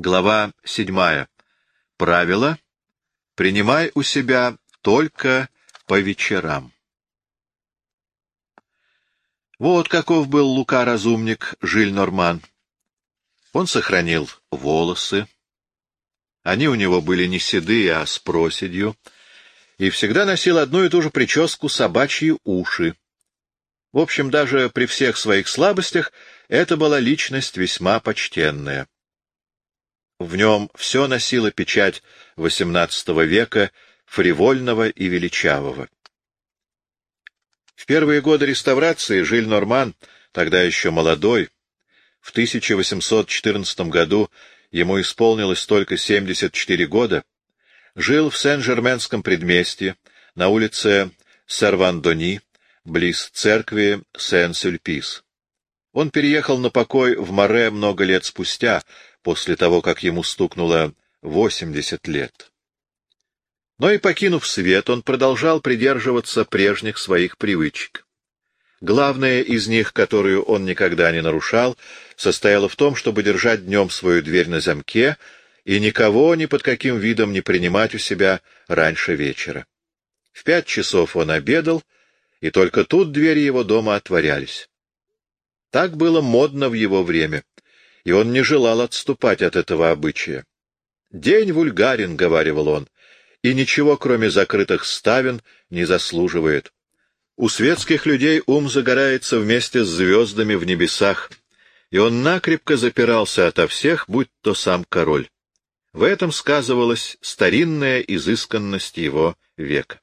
Глава седьмая. Правило. Принимай у себя только по вечерам. Вот каков был Лука-разумник Жиль-Норман. Он сохранил волосы. Они у него были не седые, а с проседью. И всегда носил одну и ту же прическу собачьи уши. В общем, даже при всех своих слабостях это была личность весьма почтенная. В нем все носило печать XVIII века, фривольного и величавого. В первые годы реставрации Жиль Норман, тогда еще молодой, в 1814 году ему исполнилось только 74 года, жил в Сен-Жерменском предместье, на улице Сервандони, близ церкви Сен-Сюльпис. Он переехал на покой в Море много лет спустя, после того, как ему стукнуло 80 лет. Но и покинув свет, он продолжал придерживаться прежних своих привычек. Главная из них, которую он никогда не нарушал, состояла в том, чтобы держать днем свою дверь на замке и никого ни под каким видом не принимать у себя раньше вечера. В пять часов он обедал, и только тут двери его дома отворялись. Так было модно в его время, и он не желал отступать от этого обычая. «День вульгарен», — говаривал он, — «и ничего, кроме закрытых ставен, не заслуживает. У светских людей ум загорается вместе с звездами в небесах, и он накрепко запирался ото всех, будь то сам король. В этом сказывалась старинная изысканность его века.